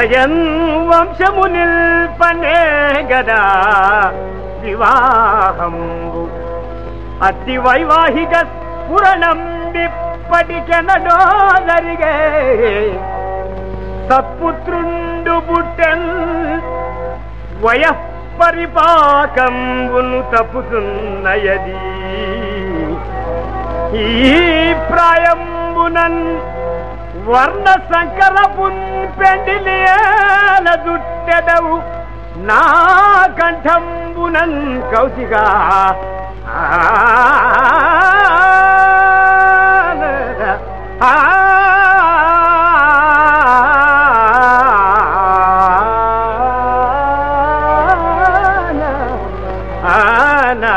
జరయన్ వంశము నిల్పనే గదా వివాహంబు. అతి వైవాహిక పురణం విప్పటికెనడో జరిగే సత్పుత్రుండు పుట్టెన్ వయఃపరిపాకంబును తప్పుతున్నయది. ఈ ప్రాయంబునన్ వర్ణ సంకర పుంపెండిలేలదుట్టెదవు నా కంఠంబునం కౌశిగా ஆனா